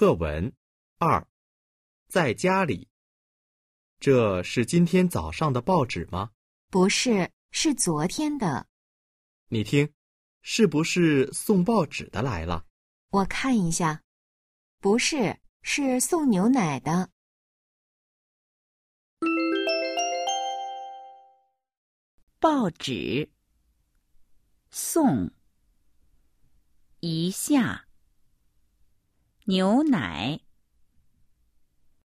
课文二，在家里。这是今天早上的报纸吗？不是，是昨天的。你听，是不是送报纸的来了？我看一下，不是，是送牛奶的。报纸送一下牛奶。